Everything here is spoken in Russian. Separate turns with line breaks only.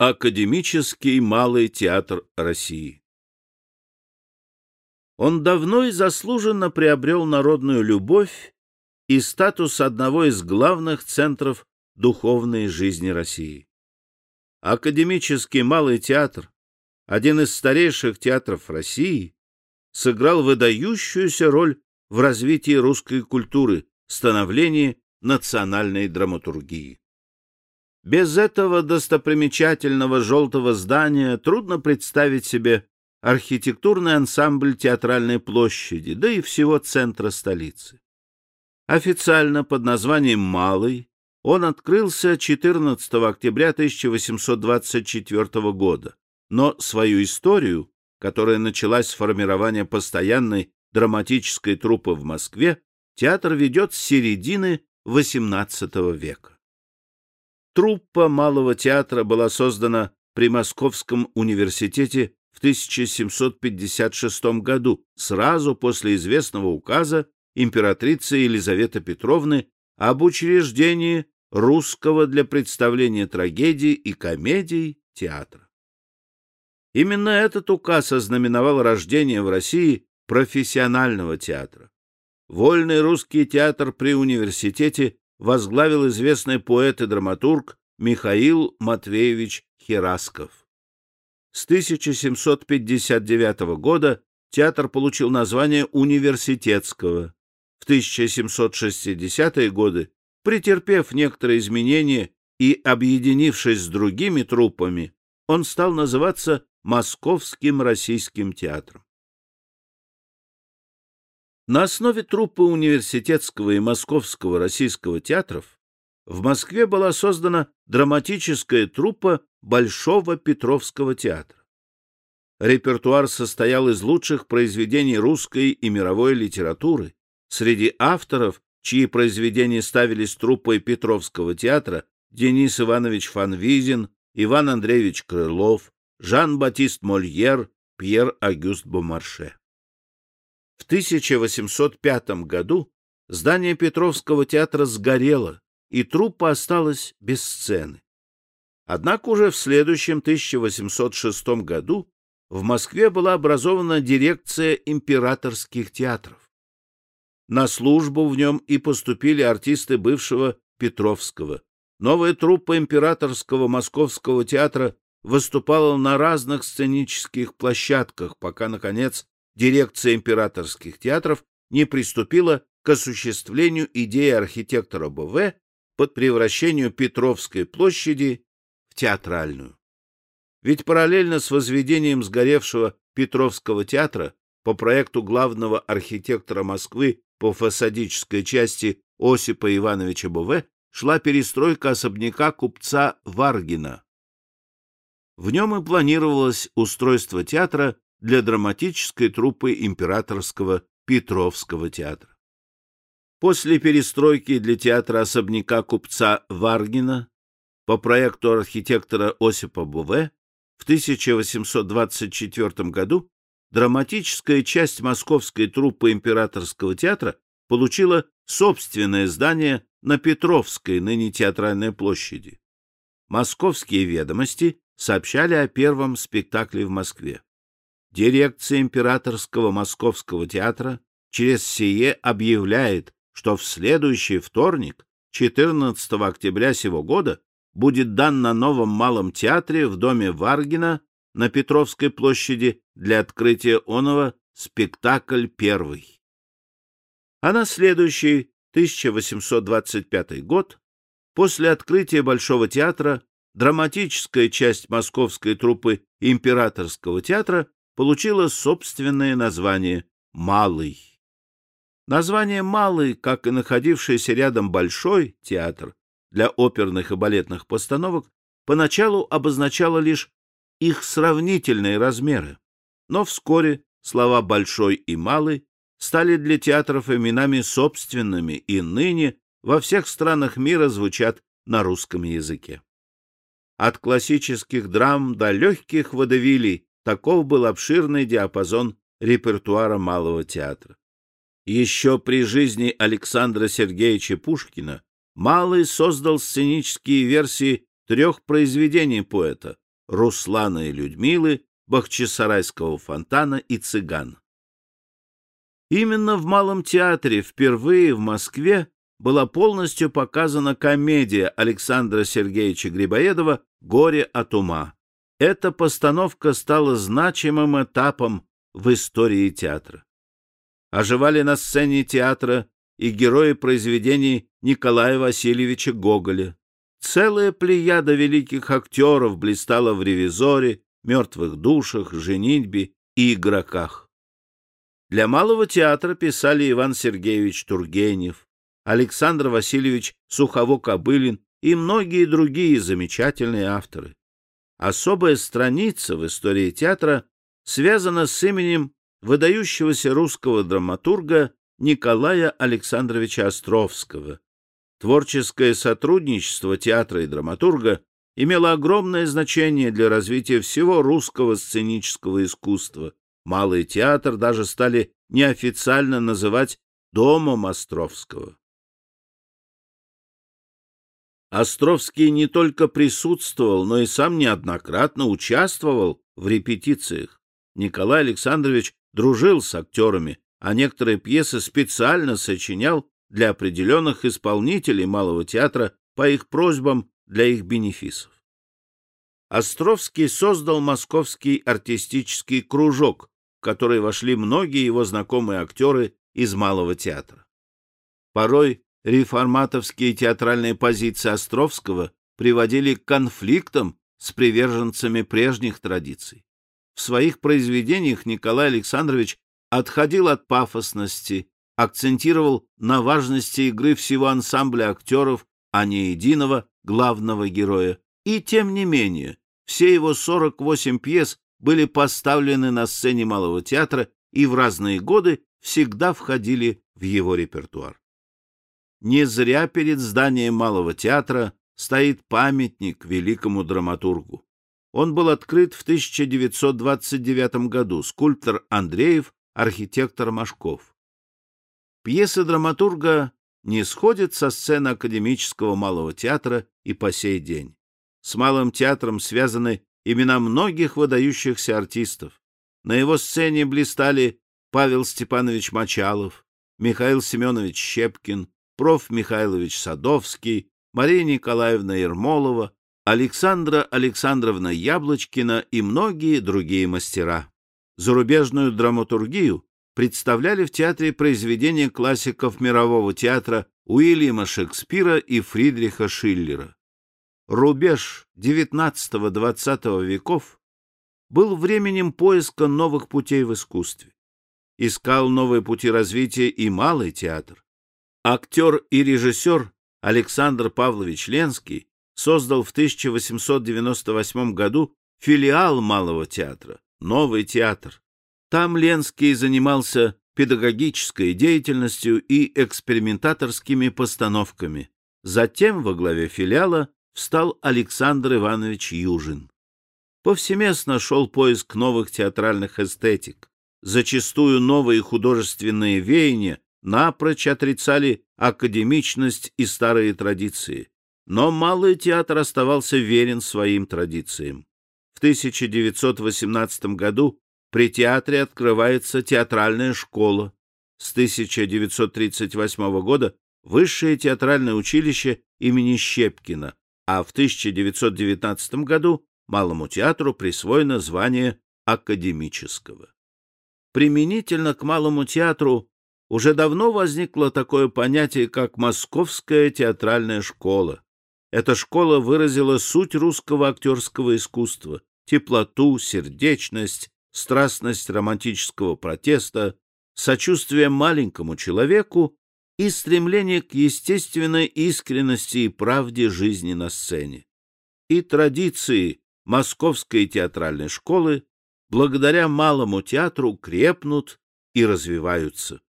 Академический малый театр России Он давно и заслуженно приобрел народную любовь и статус одного из главных центров духовной жизни России. Академический малый театр, один из старейших театров России, сыграл выдающуюся роль в развитии русской культуры, становлении национальной драматургии. Без этого достопримечательного желтого здания трудно представить себе архитектурный ансамбль театральной площади, да и всего центра столицы. Официально под названием «Малый» он открылся 14 октября 1824 года, но свою историю, которая началась с формирования постоянной драматической труппы в Москве, театр ведет с середины XVIII века. Труппа Малого театра была создана при Московском университете в 1756 году, сразу после известного указа императрицы Елизаветы Петровны об учреждении русского для представления трагедий и комедий театра. Именно этот указ ознаменовал рождение в России профессионального театра. Вольный русский театр при университете возглавил известный поэт и драматург Михаил Матвеевич Херасков. С 1759 года театр получил название университетского. В 1760-е годы, претерпев некоторые изменения и объединившись с другими труппами, он стал называться Московским российским театром. На основе труппы университетского и московского российского театров в Москве была создана драматическая труппа Большого Петровского театра. Репертуар состоял из лучших произведений русской и мировой литературы, Среди авторов, чьи произведения ставились труппой Петровского театра, Денис Иванович Фанвизин, Иван Андреевич Крылов, Жан-Батист Мольер, Пьер Агюст Бомарше. В 1805 году здание Петровского театра сгорело, и труппа осталась без сцены. Однако уже в следующем 1806 году в Москве была образована дирекция императорских театров. На службу в нем и поступили артисты бывшего Петровского. Новая труппа императорского московского театра выступала на разных сценических площадках, пока, наконец, дирекция императорских театров не приступила к осуществлению идеи архитектора БВ под превращению Петровской площади в театральную. Ведь параллельно с возведением сгоревшего Петровского театра по проекту главного архитектора Москвы по фасадической части Осипа Ивановича Бове шла перестройка особняка купца Варгина. В нем и планировалось устройство театра для драматической труппы императорского Петровского театра. После перестройки для театра особняка купца Варгина по проекту архитектора Осипа Буве в 1824 году драматическая часть московской труппы императорского театра получила собственное здание на Петровской, ныне театральной площади. Московские ведомости сообщали о первом спектакле в Москве. Дирекция императорского московского театра через сие объявляет, что в следующий вторник, 14 октября сего года, будет дан на новом малом театре в доме Варгина на Петровской площади для открытия оного спектакль первый. А на следующий, 1825 год, после открытия Большого театра, драматическая часть московской труппы Императорского театра получила собственное название «Малый». Название «Малый», как и находившийся рядом Большой театр для оперных и балетных постановок, поначалу обозначало лишь их сравнительные размеры. Но вскоре слова «большой» и «малый» стали для театров именами собственными и ныне во всех странах мира звучат на русском языке. От классических драм до легких водевилей таков был обширный диапазон репертуара малого театра. Еще при жизни Александра Сергеевича Пушкина Малый создал сценические версии трех произведений поэта Руслана и Людмилы, Бахчисарайского фонтана и цыган. Именно в Малом театре впервые в Москве была полностью показана комедия Александра Сергеевича Грибоедова «Горе от ума». Эта постановка стала значимым этапом в истории театра. Оживали на сцене театра и герои произведений Николая Васильевича Гоголя. Целая плеяда великих актеров блистала в «Ревизоре», «Мертвых душах», «Женитьбе» и «Игроках». Для малого театра писали Иван Сергеевич Тургенев, Александр Васильевич Сухово-Кобылин и многие другие замечательные авторы. Особая страница в истории театра связана с именем выдающегося русского драматурга Николая Александровича Островского. Творческое сотрудничество театра и драматурга имело огромное значение для развития всего русского сценического искусства. Малый театр даже стали неофициально называть «домом Островского». Островский не только присутствовал, но и сам неоднократно участвовал в репетициях. Николай Александрович дружил с актерами, а некоторые пьесы специально сочинял для определенных исполнителей малого театра по их просьбам для их бенефисов. Островский создал московский артистический кружок, в который вошли многие его знакомые актеры из малого театра. Порой реформатовские театральные позиции Островского приводили к конфликтам с приверженцами прежних традиций. В своих произведениях Николай Александрович отходил от пафосности, акцентировал на важности игры всего ансамбля актеров, а не единого главного героя. И тем не менее, все его 48 пьес были поставлены на сцене Малого театра и в разные годы всегда входили в его репертуар. Не зря перед зданием Малого театра стоит памятник великому драматургу. Он был открыт в 1929 году. Скульптор Андреев, архитектор Машков. Пьесы драматурга не сходят со сцены Академического Малого театра и по сей день. С Малым театром связаны имена многих выдающихся артистов. На его сцене блистали Павел Степанович Мочалов, Михаил Семенович Щепкин, проф. Михайлович Садовский, Мария Николаевна Ермолова, Александра Александровна Яблочкина и многие другие мастера. Зарубежную драматургию представляли в театре произведения классиков мирового театра Уильяма Шекспира и Фридриха Шиллера. Рубеж XIX-XX веков был временем поиска новых путей в искусстве. Искал новые пути развития и малый театр. Актер и режиссер Александр Павлович Ленский создал в 1898 году филиал Малого театра, Новый театр. Там Ленский занимался педагогической деятельностью и экспериментаторскими постановками. Затем во главе филиала встал Александр Иванович Южин. Повсеместно шел поиск новых театральных эстетик. Зачастую новые художественные веяния напрочь отрицали академичность и старые традиции. Но Малый театр оставался верен своим традициям. В 1918 году при театре открывается театральная школа. С 1938 года Высшее театральное училище имени Щепкина, а в 1919 году Малому театру присвоено звание академического. Применительно к Малому театру уже давно возникло такое понятие, как Московская театральная школа. Эта школа выразила суть русского актерского искусства, теплоту, сердечность, страстность романтического протеста, сочувствие маленькому человеку и стремление к естественной искренности и правде жизни на сцене. И традиции Московской театральной школы благодаря малому театру крепнут и развиваются.